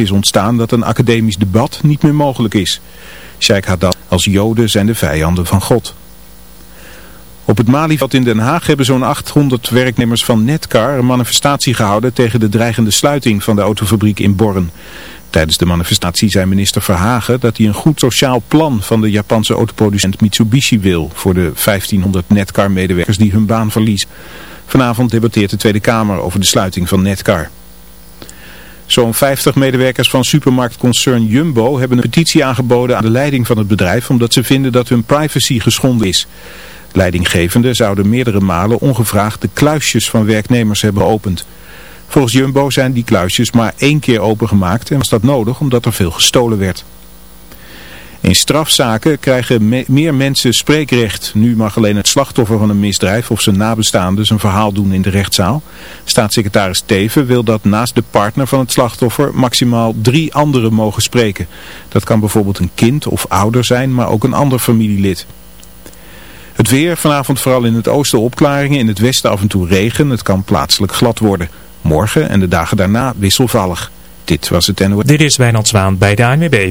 is ontstaan dat een academisch debat niet meer mogelijk is. Sheikh Haddad als joden zijn de vijanden van God. Op het Malieveld in Den Haag hebben zo'n 800 werknemers van Netcar een manifestatie gehouden tegen de dreigende sluiting van de autofabriek in Born. Tijdens de manifestatie zei minister Verhagen dat hij een goed sociaal plan van de Japanse autoproducent Mitsubishi wil voor de 1500 Netcar-medewerkers die hun baan verliezen. Vanavond debatteert de Tweede Kamer over de sluiting van Netcar. Zo'n 50 medewerkers van supermarktconcern Jumbo hebben een petitie aangeboden aan de leiding van het bedrijf omdat ze vinden dat hun privacy geschonden is. Leidinggevenden zouden meerdere malen ongevraagd de kluisjes van werknemers hebben geopend. Volgens Jumbo zijn die kluisjes maar één keer opengemaakt en was dat nodig omdat er veel gestolen werd. In strafzaken krijgen meer mensen spreekrecht. Nu mag alleen het slachtoffer van een misdrijf of zijn nabestaanden zijn verhaal doen in de rechtszaal. Staatssecretaris Teven wil dat naast de partner van het slachtoffer maximaal drie anderen mogen spreken. Dat kan bijvoorbeeld een kind of ouder zijn, maar ook een ander familielid. Het weer, vanavond vooral in het oosten opklaringen, in het westen af en toe regen. Het kan plaatselijk glad worden. Morgen en de dagen daarna wisselvallig. Dit was het NOS. Dit is Wijnand Zwaan bij de ANWB.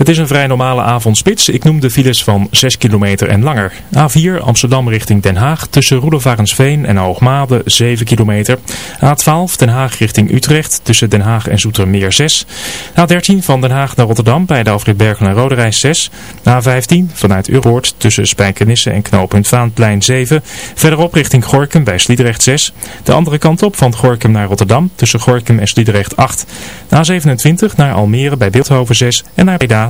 Het is een vrij normale avondspits. Ik noem de files van 6 kilometer en langer. A4 Amsterdam richting Den Haag tussen Roelofarensveen en Hoogmade 7 kilometer. A12 Den Haag richting Utrecht tussen Den Haag en Zoetermeer 6. A13 van Den Haag naar Rotterdam bij de Alfred en Roderijs 6. A15 vanuit Euroord tussen Spijkenisse en knooppunt Vaanplein 7. Verderop richting Gorkum bij Sliedrecht 6. De andere kant op van Gorkum naar Rotterdam tussen Gorkum en Sliedrecht 8. A27 naar Almere bij Beeldhoven 6 en naar Breda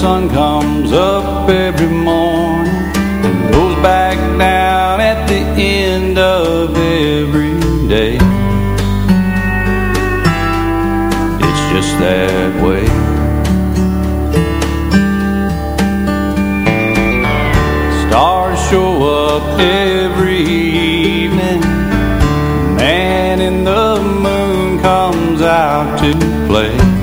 Sun comes up every morning and goes back down at the end of every day. It's just that way. Stars show up every evening. Man in the moon comes out to play.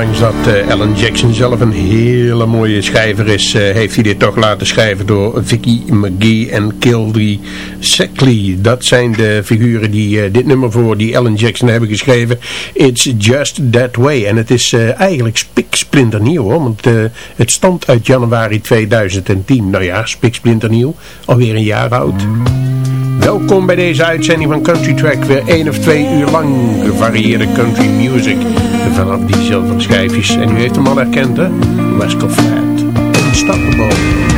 Ondanks dat eh, Alan Jackson zelf een hele mooie schrijver is, eh, heeft hij dit toch laten schrijven door Vicky McGee en Kildee Sackley. Dat zijn de figuren die eh, dit nummer voor die Alan Jackson hebben geschreven. It's Just That Way. En het is eigenlijk spiksplinternieuw hoor, want het stamt uit januari 2010. Nou ja, spiksplinternieuw, alweer een jaar oud. Welkom bij deze uitzending van Country Track. Weer één of twee uur lang gevarieerde country music. Vanaf die zilveren schijfjes. En u heeft hem al herkend hè? Rascal Flat. Unstoppable.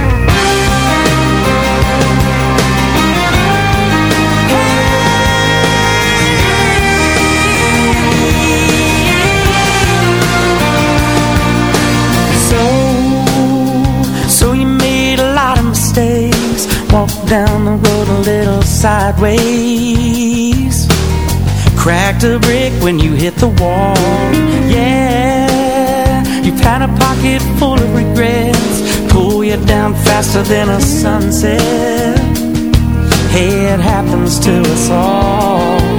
Down the road a little sideways. Cracked a brick when you hit the wall. Yeah, you've had a pocket full of regrets. Pull you down faster than a sunset. Hey, it happens to us all.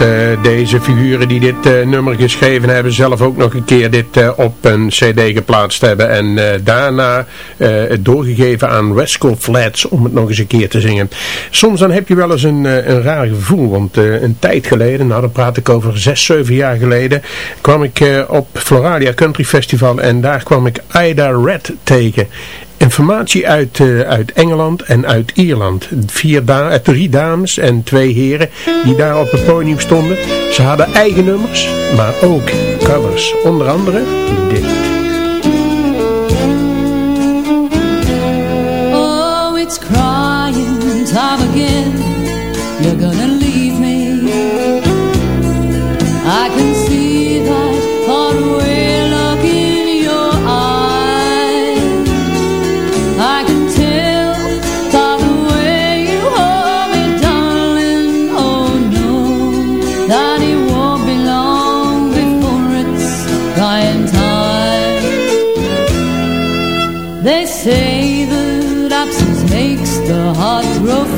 Uh, deze figuren die dit uh, nummer geschreven hebben zelf ook nog een keer dit uh, op een cd geplaatst hebben en daarna het doorgegeven aan Rascal Flats om het nog eens een keer te zingen. Soms dan heb je wel eens een, een raar gevoel, want een tijd geleden, nou dan praat ik over zes, zeven jaar geleden, kwam ik op Floralia Country Festival en daar kwam ik Ida Red tegen. Informatie uit, uh, uit Engeland en uit Ierland. Vier eh, drie dames en twee heren die daar op het podium stonden. Ze hadden eigen nummers, maar ook covers. Onder andere dit. Oh, it's crying time again. You're gonna heart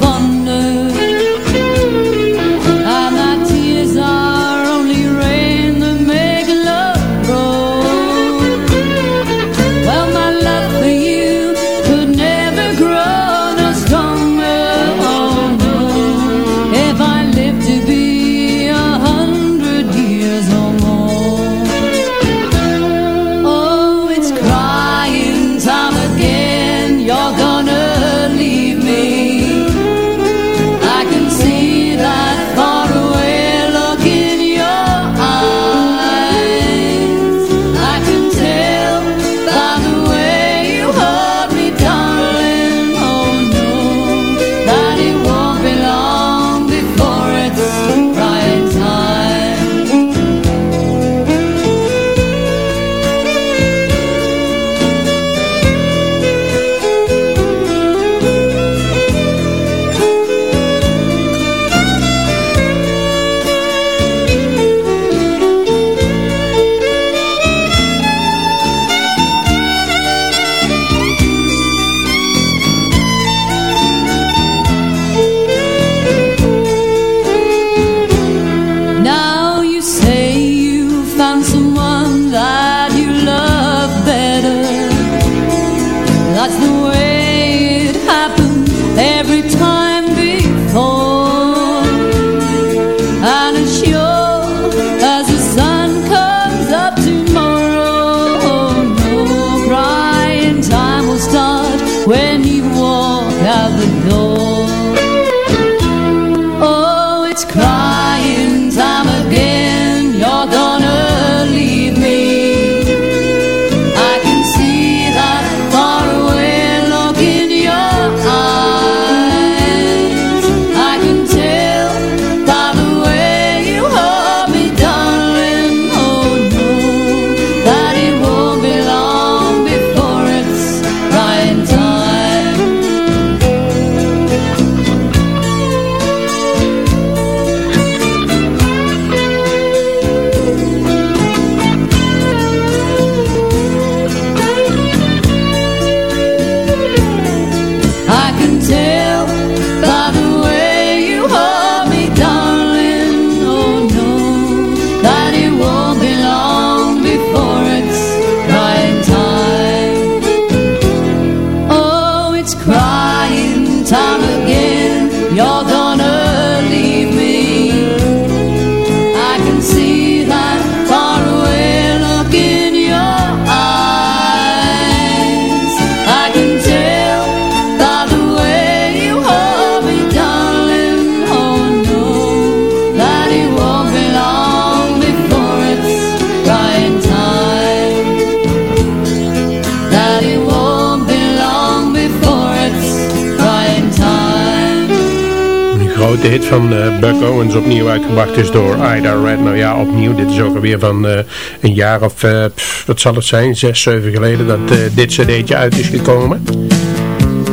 Van eh, Buck Owens opnieuw uitgebracht is door Ida Red. Nou ja, opnieuw. Dit is ook alweer van eh, een jaar of, eh, pff, wat zal het zijn, zes, zeven geleden dat dit cd'tje uit is gekomen.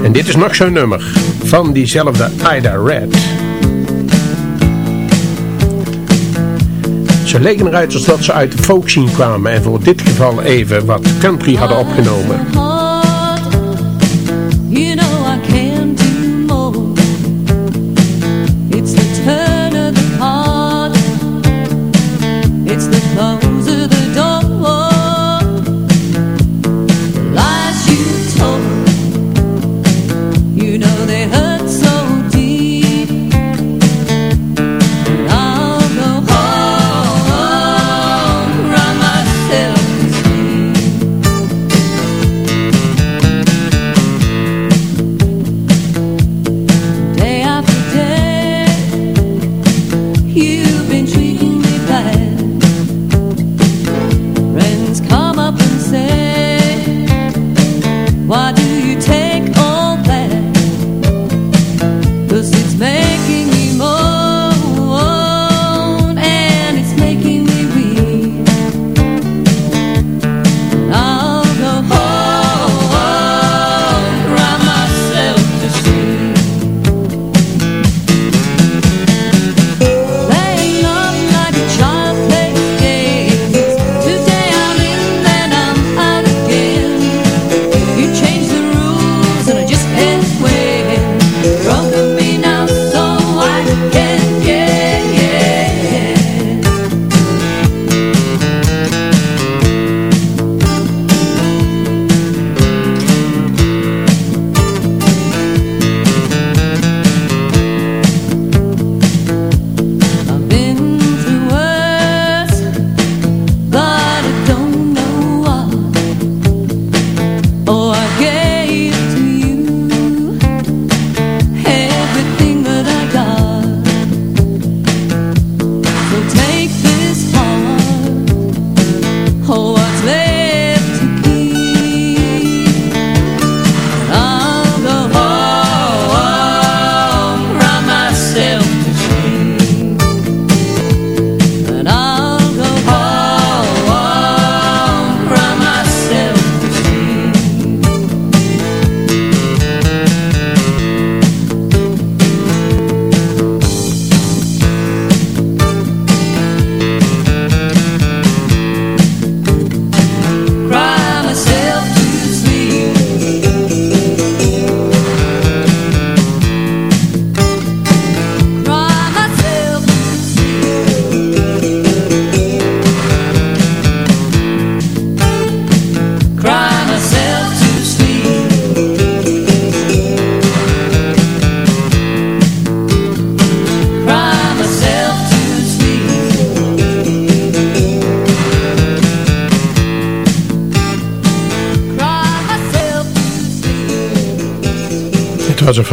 En dit is nog zo'n nummer van diezelfde Ida Red. Ze leken eruit alsof ze uit de folk kwamen en voor dit geval even wat country hadden opgenomen.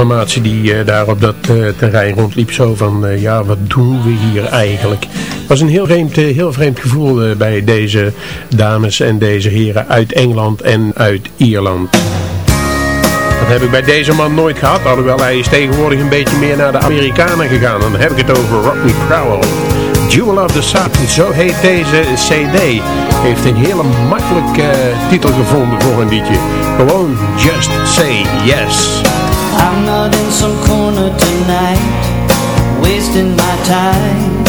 Was een formatie die uh, daar op dat uh, terrein rondliep. Zo van, uh, ja, wat doen we hier eigenlijk? Het was een heel vreemd, heel vreemd gevoel bij deze dames en deze heren uit Engeland en uit Ierland. Dat heb ik bij deze man nooit gehad, alhoewel hij is tegenwoordig een beetje meer naar de Amerikanen gegaan. Dan heb ik het over Rodney Crowell. Jewel of the Sun, zo heet deze cd. Heeft een hele makkelijke titel gevonden voor een liedje. Gewoon Just Say Yes. I'm not in some corner tonight Wasting my time.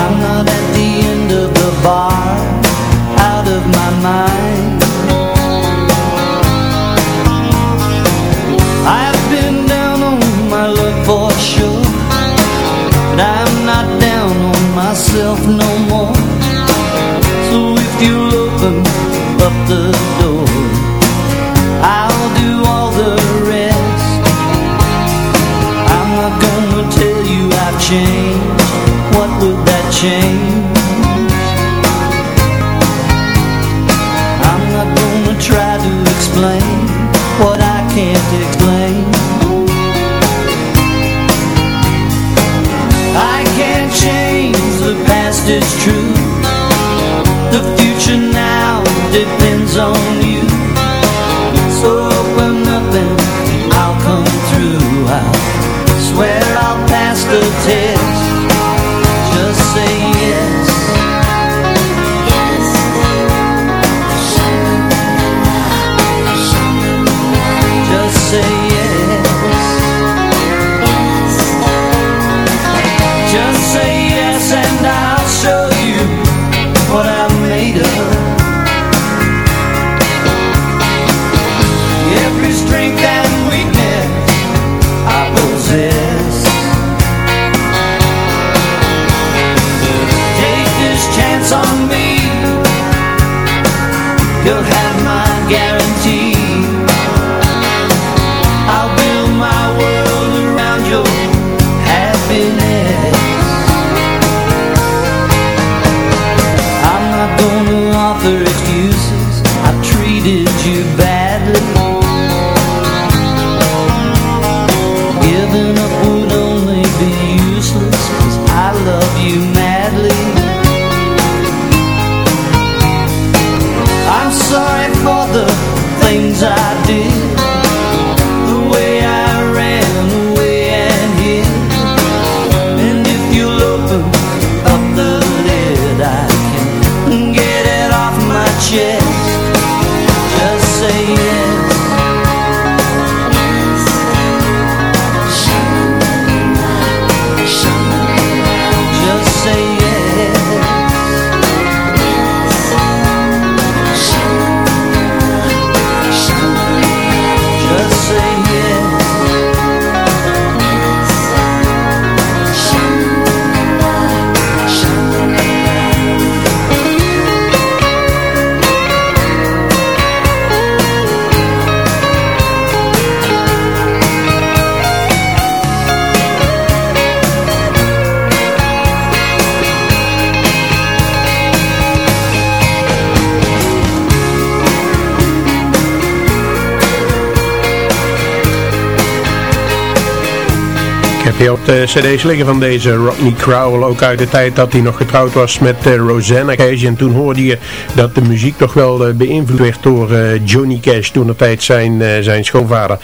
I'm not at the end of the bar Out of my mind. I've been down on my luck for sure But I'm not down on myself no more. So if you'll open up the door change? I'm not gonna try to explain What I can't explain. I can't change the past, it's true. The future now depends on you. So open up and I'll come through. I swear I'll pass the test Hier op de cd's liggen van deze Rodney Crowell, ook uit de tijd dat hij nog getrouwd was met uh, Rosanna Cash. En toen hoorde je dat de muziek toch wel uh, beïnvloed werd door Johnny Cash, toen de tijd zijn, zijn schoonvader.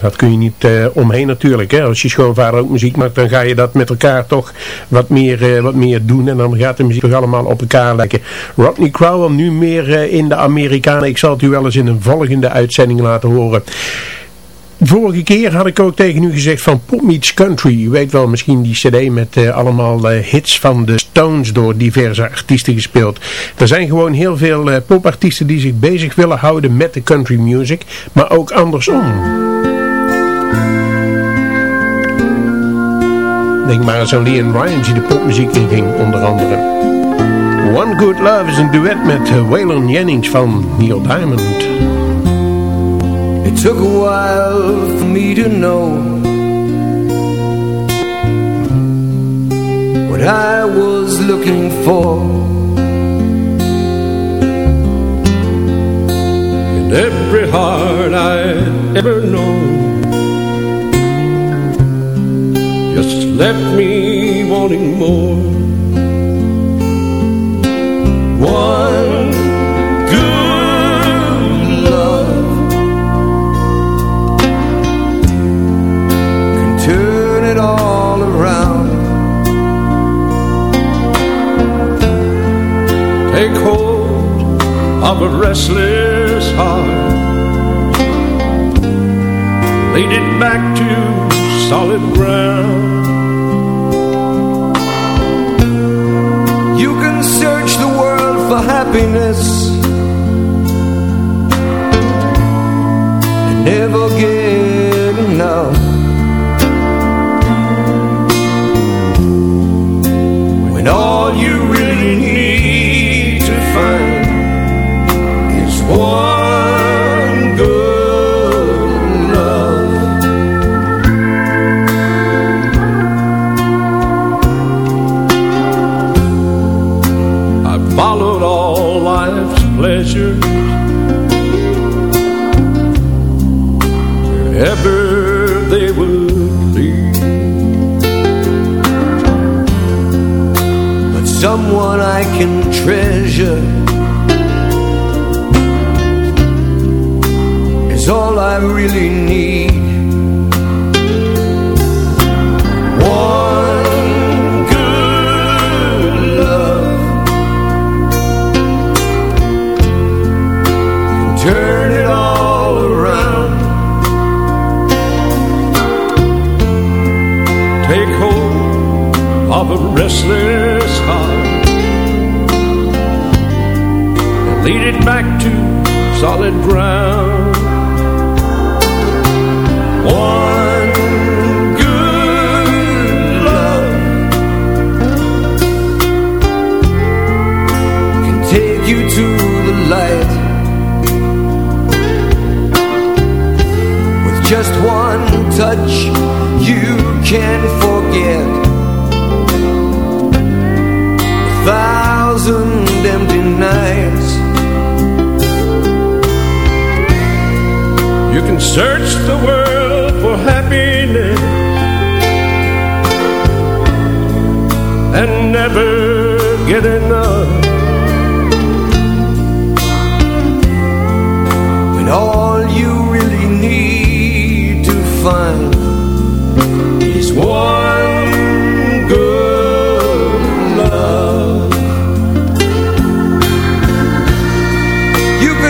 dat kun je niet omheen natuurlijk. Hè? Als je schoonvader ook muziek maakt, dan ga je dat met elkaar toch wat meer, wat meer doen. En dan gaat de muziek toch allemaal op elkaar lijken. Rodney Crowell nu meer in de Amerikanen. Ik zal het u wel eens in een volgende uitzending laten horen. Vorige keer had ik ook tegen u gezegd van Pop Meets Country. U weet wel misschien die cd met uh, allemaal uh, hits van de Stones door diverse artiesten gespeeld. Er zijn gewoon heel veel uh, popartiesten die zich bezig willen houden met de country music. Maar ook andersom. Denk maar aan zo'n Leon Ryan die de popmuziek inging onder andere. One Good Love is een duet met Waylon Jennings van Neil Diamond. It took a while for me to know What I was looking for And every heart I ever known. Just left me wanting more. One of a restless heart. Lead it back to solid ground. You can search the world for happiness and never get enough.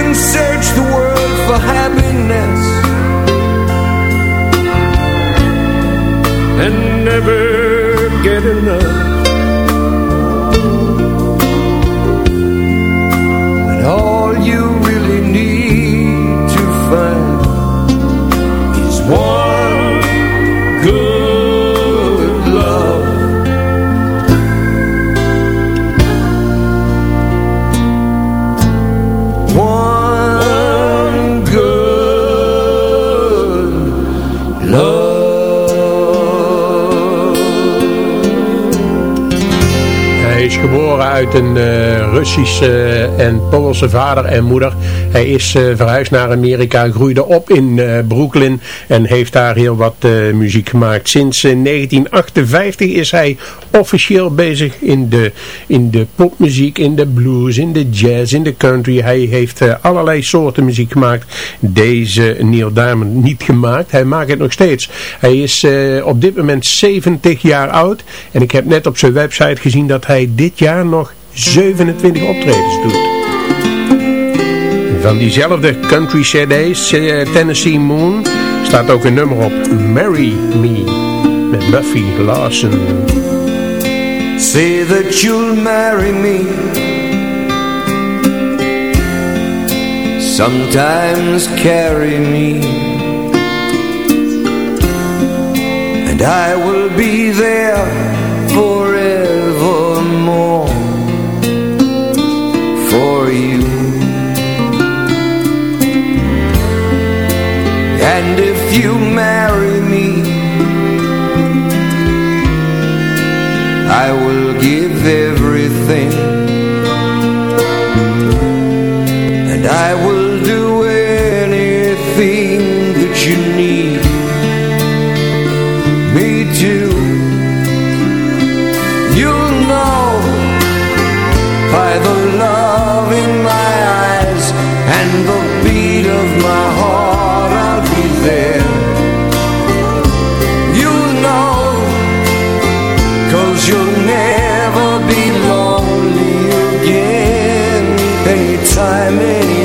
Can search the world for happiness and never get enough. Uit een eh, Russische en Poolse vader en moeder. Hij is eh, verhuisd naar Amerika, groeide op in eh, Brooklyn en heeft daar heel wat eh, muziek gemaakt. Sinds eh, 1958 is hij officieel bezig in de, in de popmuziek, in de blues, in de jazz, in de country. Hij heeft eh, allerlei soorten muziek gemaakt. Deze Neil Diamond niet gemaakt. Hij maakt het nog steeds. Hij is eh, op dit moment 70 jaar oud. En ik heb net op zijn website gezien dat hij dit jaar nog 27 optredens doet. Van diezelfde country cd's, eh, Tennessee Moon, staat ook een nummer op. Marry Me, met Buffy Larson. Say that you'll marry me. Sometimes carry me. And I will be there forevermore For you. And if you marry time anymore.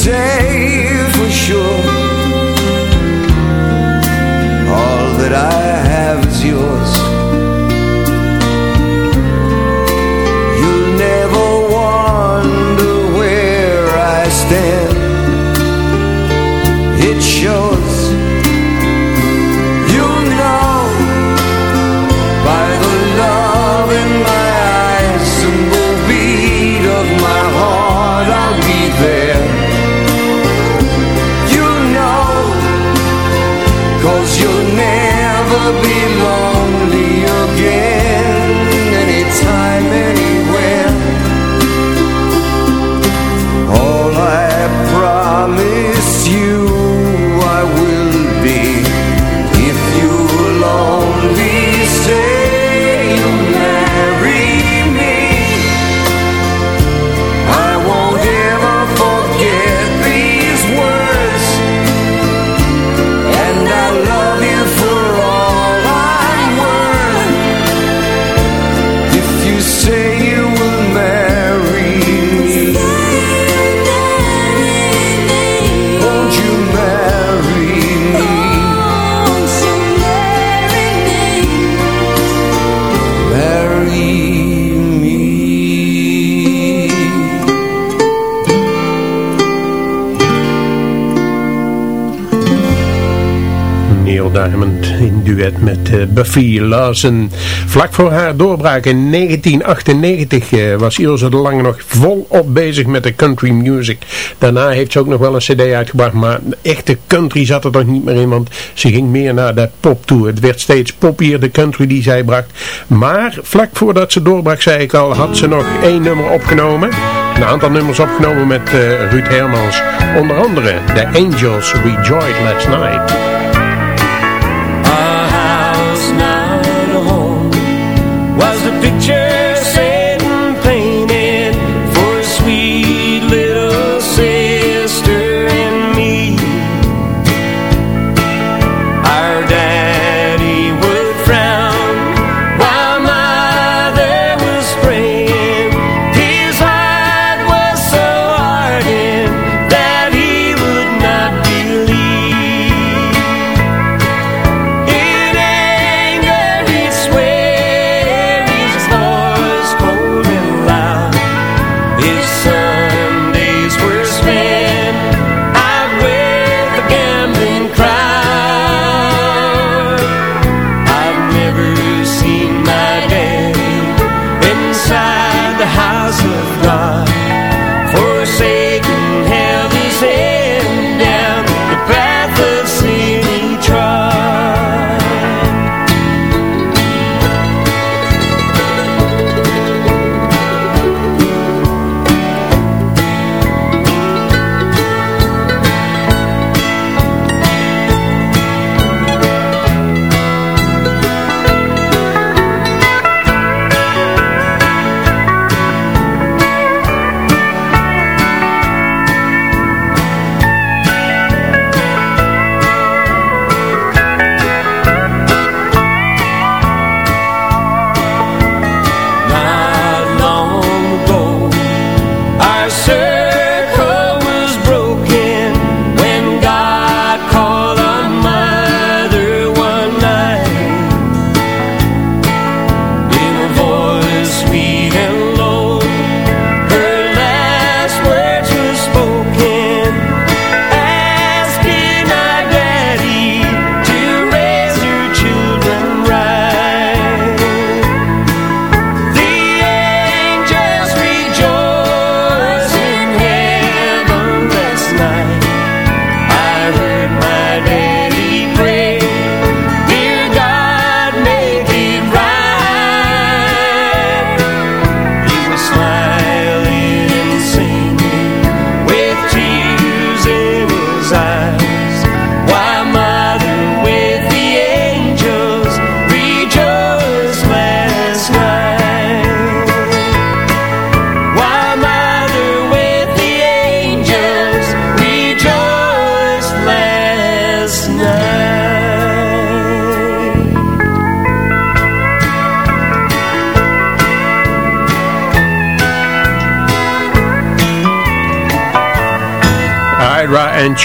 say Buffy Larson. Vlak voor haar doorbraak in 1998 eh, was Ilse de Lange nog volop bezig met de country music. Daarna heeft ze ook nog wel een cd uitgebracht, maar echte country zat er toch niet meer in, want ze ging meer naar de pop toe. Het werd steeds poppier, de country die zij bracht. Maar vlak voordat ze doorbrak, zei ik al, had ze nog één nummer opgenomen. Een aantal nummers opgenomen met uh, Ruud Hermans. Onder andere The Angels Rejoiced Last Night.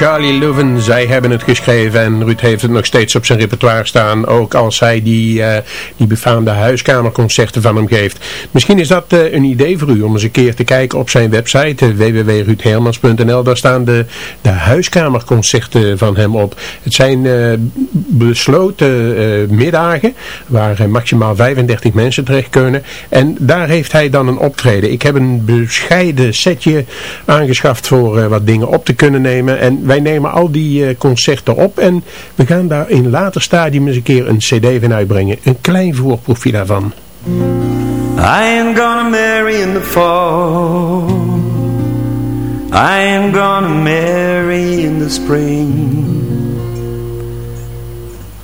En Charlie zij hebben het geschreven en Ruud heeft het nog steeds op zijn repertoire staan. Ook als hij die, uh, die befaamde huiskamerconcerten van hem geeft. Misschien is dat uh, een idee voor u om eens een keer te kijken op zijn website uh. Daar staan de, de huiskamerconcerten van hem op. Het zijn besloten middagen waar maximaal 35 mensen terecht kunnen. En daar heeft hij dan een optreden. Ik heb een bescheiden setje aangeschaft voor wat dingen op te kunnen nemen. En wij nemen al die uh, concerten op en we gaan daar in later stadium eens een keer een cd van uitbrengen. Een klein voorproefje daarvan. I ain't gonna marry in the fall I ain't gonna marry in the spring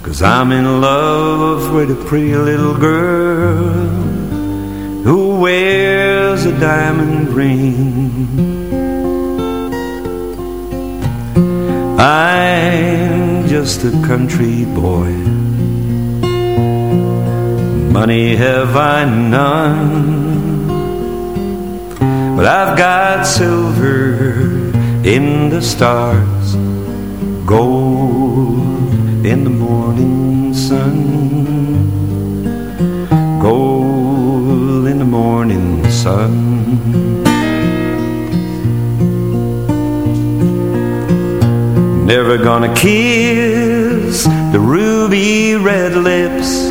Cause I'm in love with a pretty little girl Who wears a diamond ring I'm just a country boy. Money have I none But I've got silver in the stars Gold in the morning sun Gold in the morning sun Never gonna kiss the ruby red lips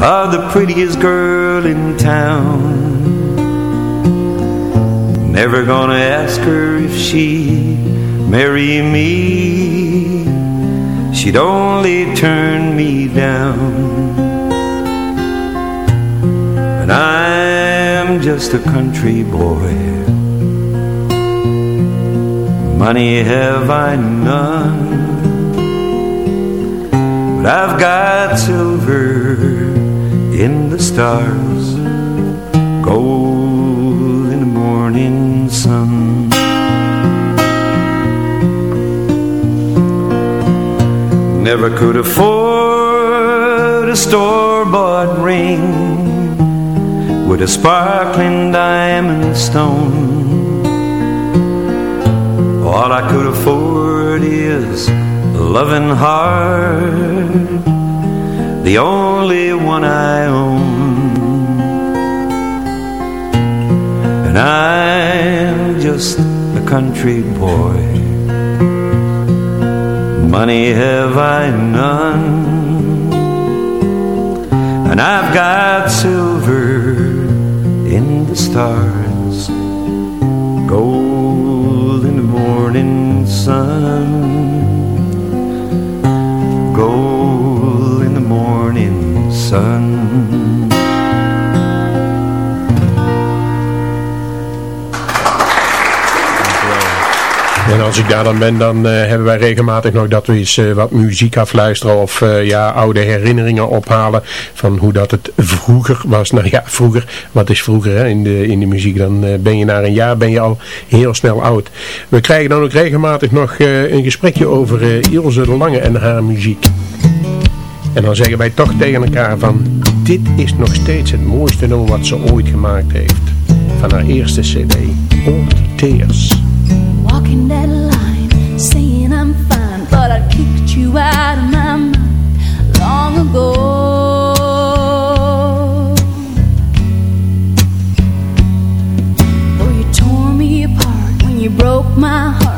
Of the prettiest girl in town. Never gonna ask her if she'd marry me. She'd only turn me down. And I'm just a country boy Money have I none But I've got silver in the stars Gold in the morning sun. Never could afford a store-bought ring With a sparkling diamond stone all I could afford is a loving heart. The only one I own. And I'm just a country boy. Money have I none. And I've got silver in the stars morning sun. Gold in the morning sun als ik daar dan ben, dan uh, hebben wij regelmatig nog dat we eens uh, wat muziek afluisteren of uh, ja, oude herinneringen ophalen van hoe dat het vroeger was. Nou ja, vroeger, wat is vroeger hè, in, de, in de muziek? Dan ben je na een jaar ben je al heel snel oud. We krijgen dan ook regelmatig nog een gesprekje over Ilse Lange en haar muziek. En dan zeggen wij toch tegen elkaar van, dit is nog steeds het mooiste nummer wat ze ooit gemaakt heeft. Van haar eerste cd, Old Tears. Walking that line, saying I'm fine, but I kicked you out of my mind long ago. Though you tore me apart when you broke my heart,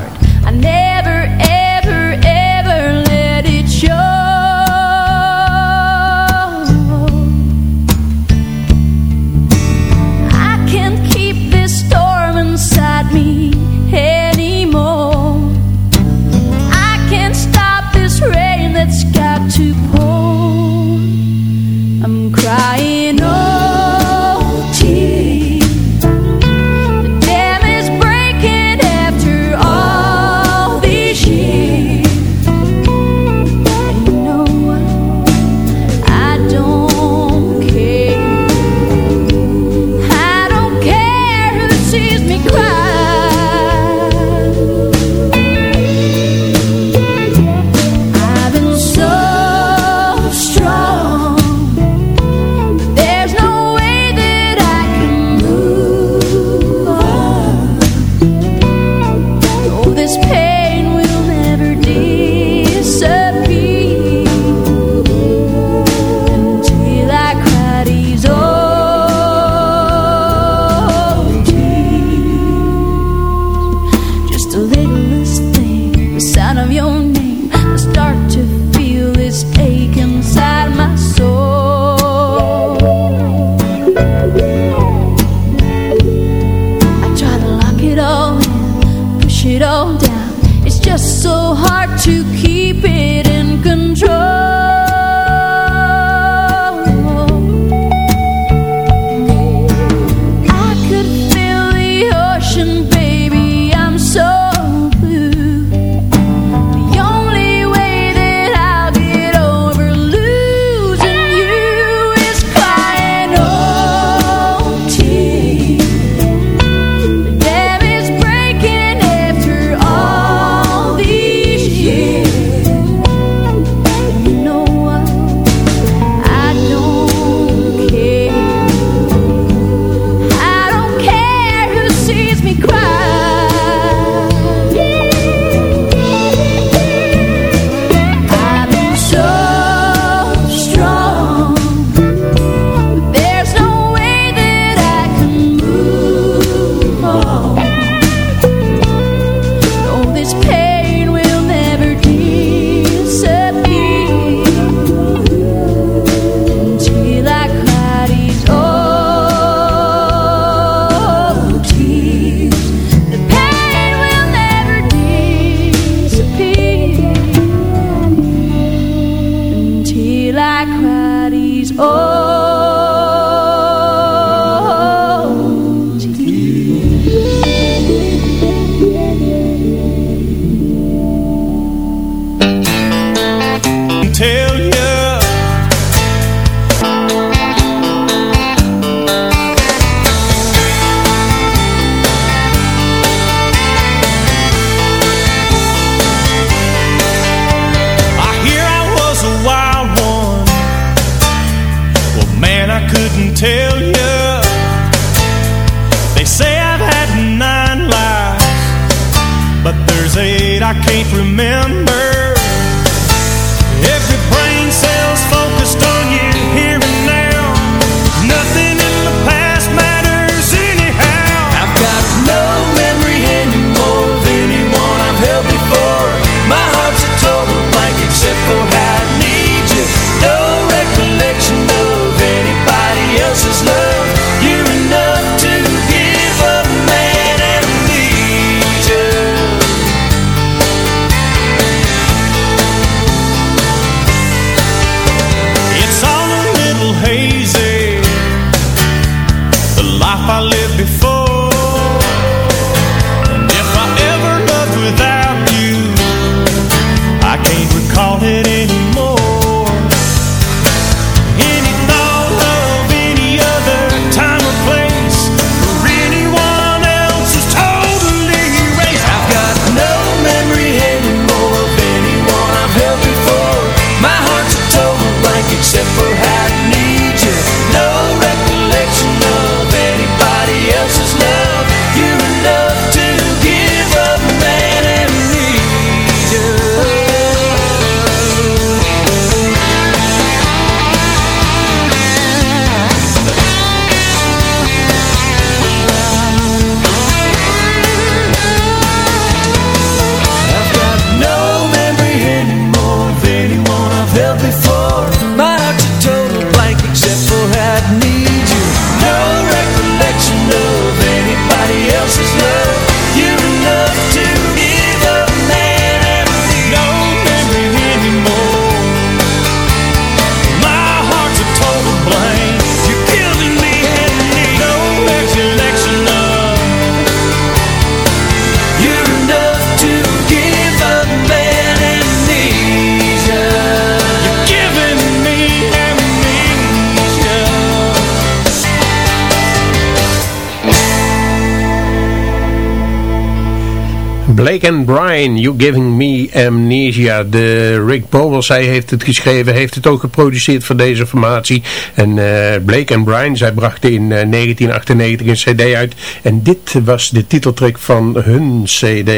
Blake and Brian, You Giving Me Amnesia. De Rick Powell zij heeft het geschreven, heeft het ook geproduceerd voor deze formatie. En eh, Blake and Brian, zij brachten in eh, 1998 een cd uit. En dit was de titeltrack van hun cd.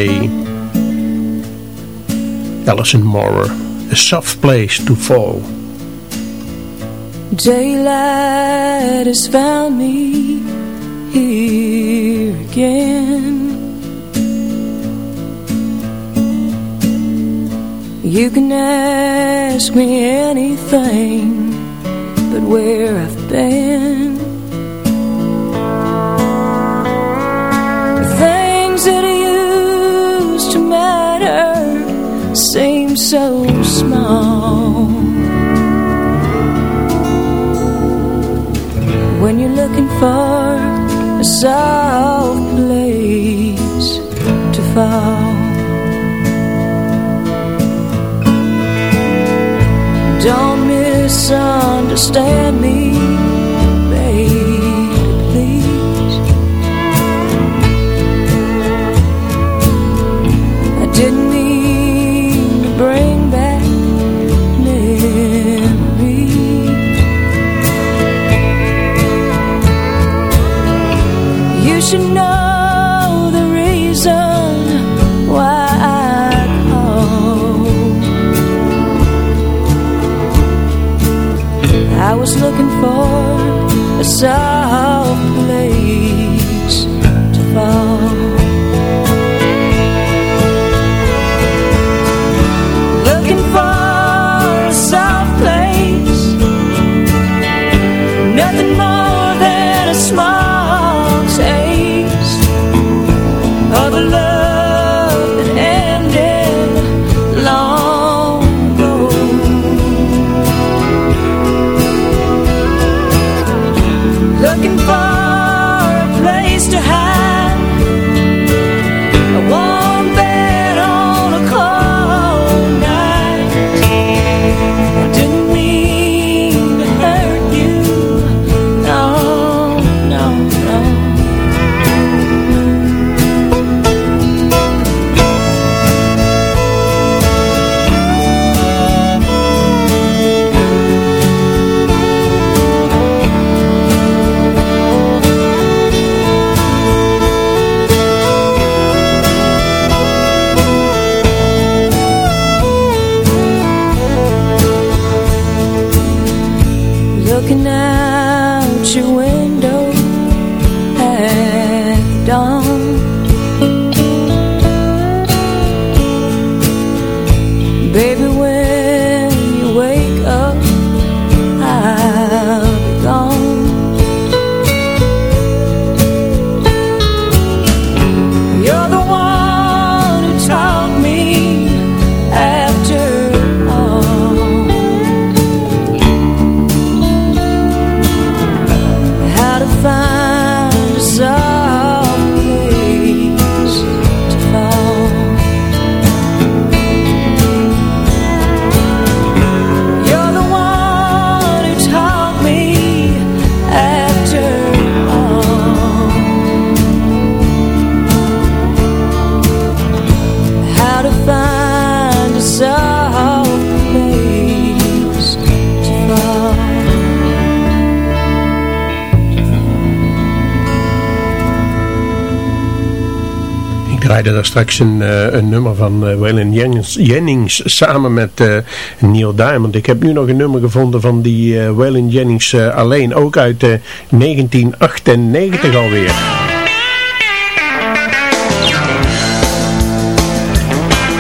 Alison Moore, A Soft Place to Fall. Daylight has found me here again You can ask me anything But where I've been the Things that used to matter Seem so small. When you're looking for a soft place to fall Don't misunderstand me. sun straks een, eh, een nummer van uh, Jennings, Jennings samen met uh, Neil Diamond. Ik heb nu nog een nummer gevonden van die uh, Jennings alleen, ook uit 1998 alweer.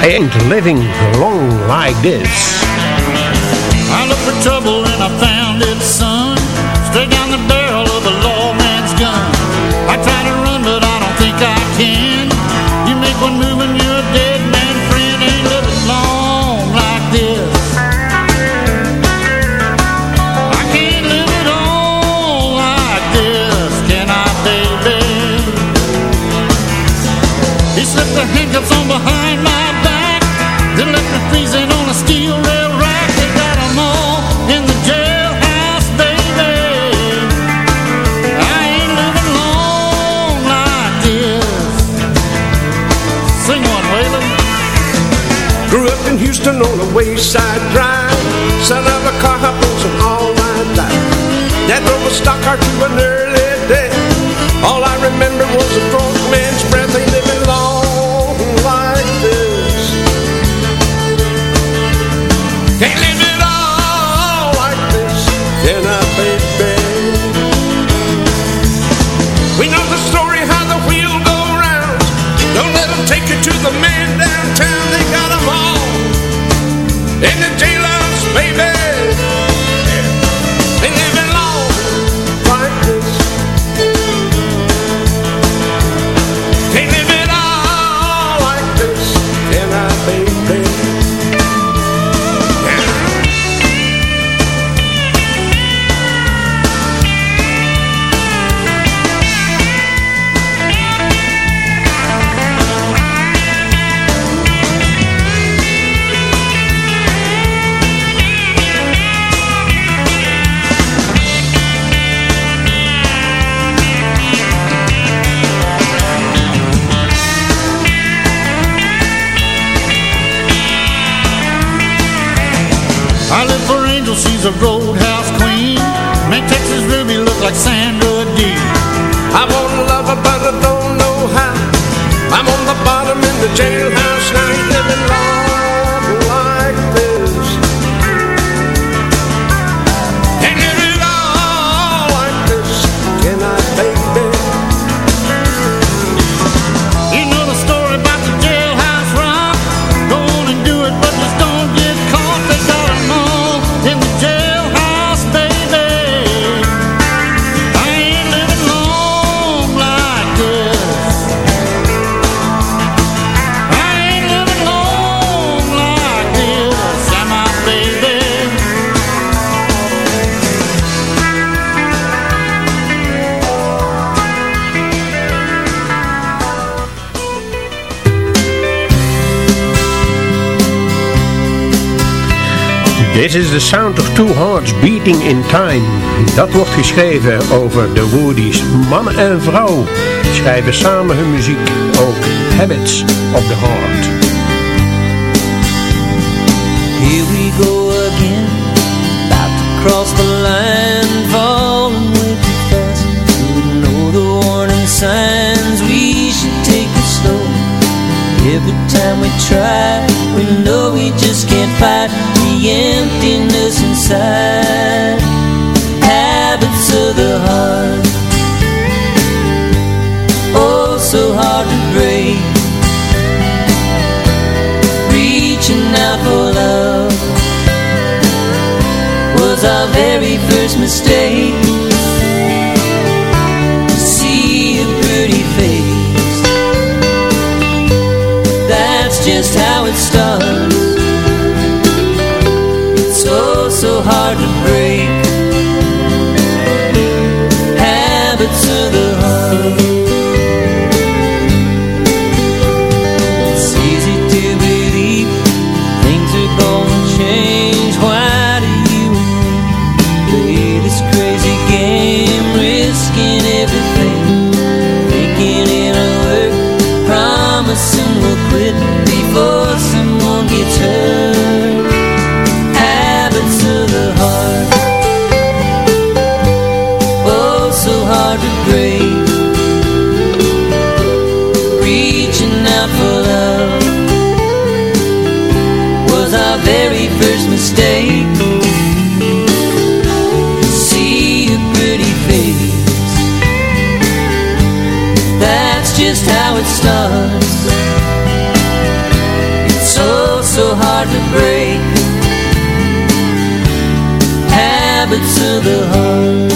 I ain't living long like this. I looked for trouble and I found it, son. A roadhouse queen. Make Texas Ruby look like Sandra Dee. I wanna love her, but I don't know how. I'm on the bottom in the jailhouse, This is the sound of two hearts beating in time. Dat wordt geschreven over de Woodies. Man en vrouw schrijven samen hun muziek. Ook Habits of the Heart. Here we go again, about to cross the line, falling way too fast. We know the warning signs, we should take it slow. Every time we try, we know we just can't fight emptiness inside. Habits of the heart, oh so hard to break. Reaching out for love was our very first mistake. rabbits of the heart.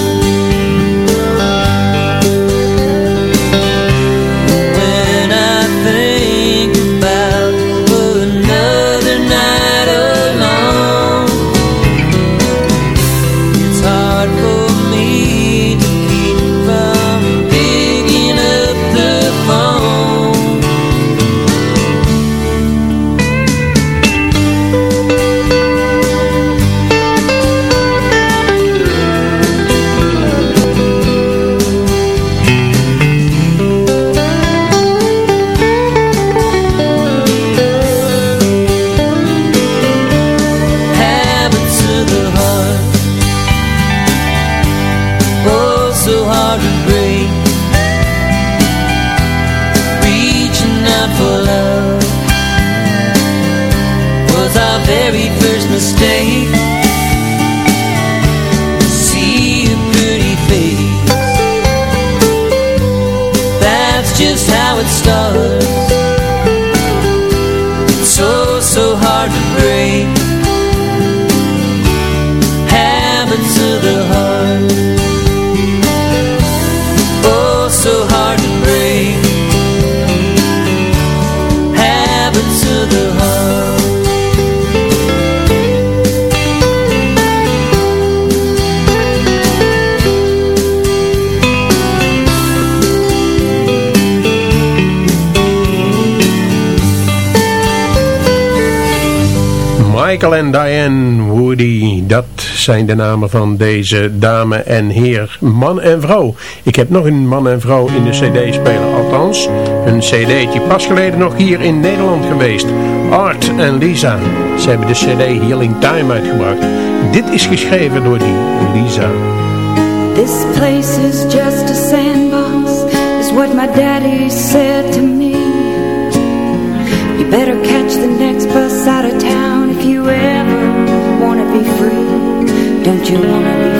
Michael en Diane Woody, dat zijn de namen van deze dame en heer, man en vrouw. Ik heb nog een man en vrouw in de CD spelen althans, een cd'tje pas geleden nog hier in Nederland geweest. Art en Lisa, ze hebben de cd Healing Time uitgebracht. Dit is geschreven door die Lisa. This place is just a sandbox, is what my daddy said to me. Would you wanna be.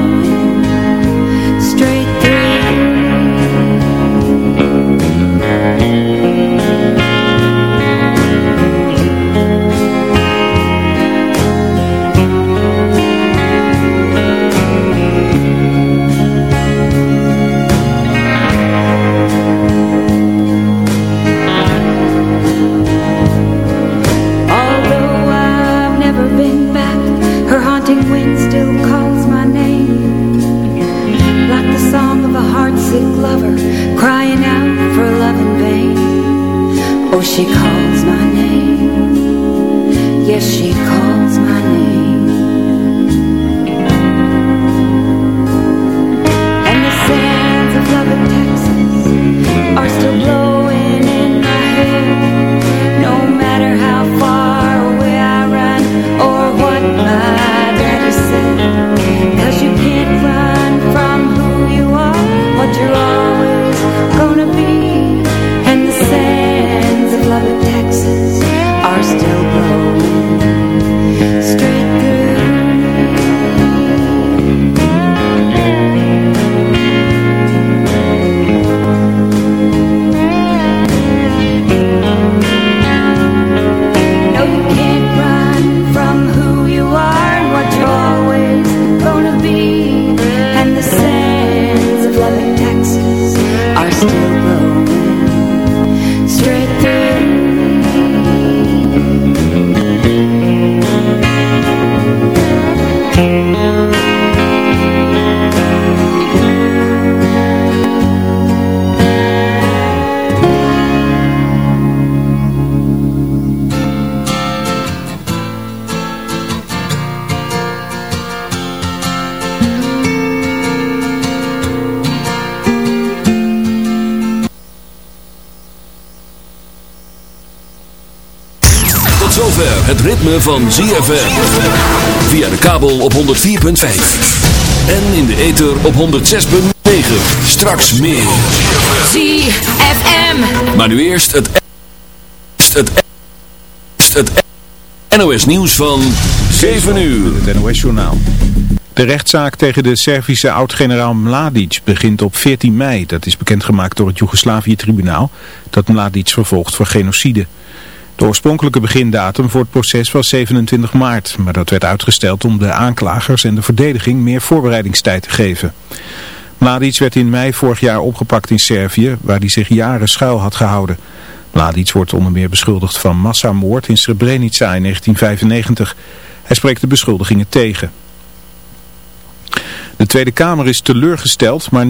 ritme van ZFM. Via de kabel op 104.5. En in de ether op 106.9. Straks meer. ZFM. Maar nu eerst het... Het... Het... NOS nieuws van 7 uur. Het NOS journaal. De rechtszaak tegen de Servische oud-generaal Mladic begint op 14 mei. Dat is bekendgemaakt door het Joegoslavië-tribunaal dat Mladic vervolgt voor genocide. Oorspronkelijke begindatum voor het proces was 27 maart, maar dat werd uitgesteld om de aanklagers en de verdediging meer voorbereidingstijd te geven. Mladic werd in mei vorig jaar opgepakt in Servië, waar hij zich jaren schuil had gehouden. Mladic wordt onder meer beschuldigd van massamoord in Srebrenica in 1995. Hij spreekt de beschuldigingen tegen. De Tweede Kamer is teleurgesteld, maar niet